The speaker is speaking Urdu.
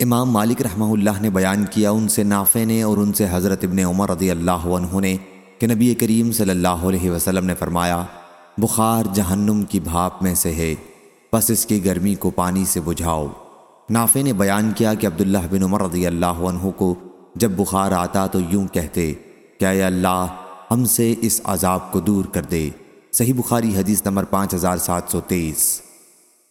امام مالک رحمہ اللہ نے بیان کیا ان سے نافع نے اور ان سے حضرت ابن عمر رضی اللہ عنہ نے کہ نبی کریم صلی اللہ علیہ وسلم نے فرمایا، بخار جہنم کی بھاپ میں سے ہے بس اس کی گرمی کو پانی سے بجھاؤ۔ نافع نے بیان کیا کہ عبداللہ بن عمر رضی اللہ عنہ کو جب بخار آتا تو یوں کہتے، کہ اے اللہ، ہم سے اس عذاب کو دور کر دے۔ صحیح بخاری حدیث نمبر پانچ ہزار سات سو تیس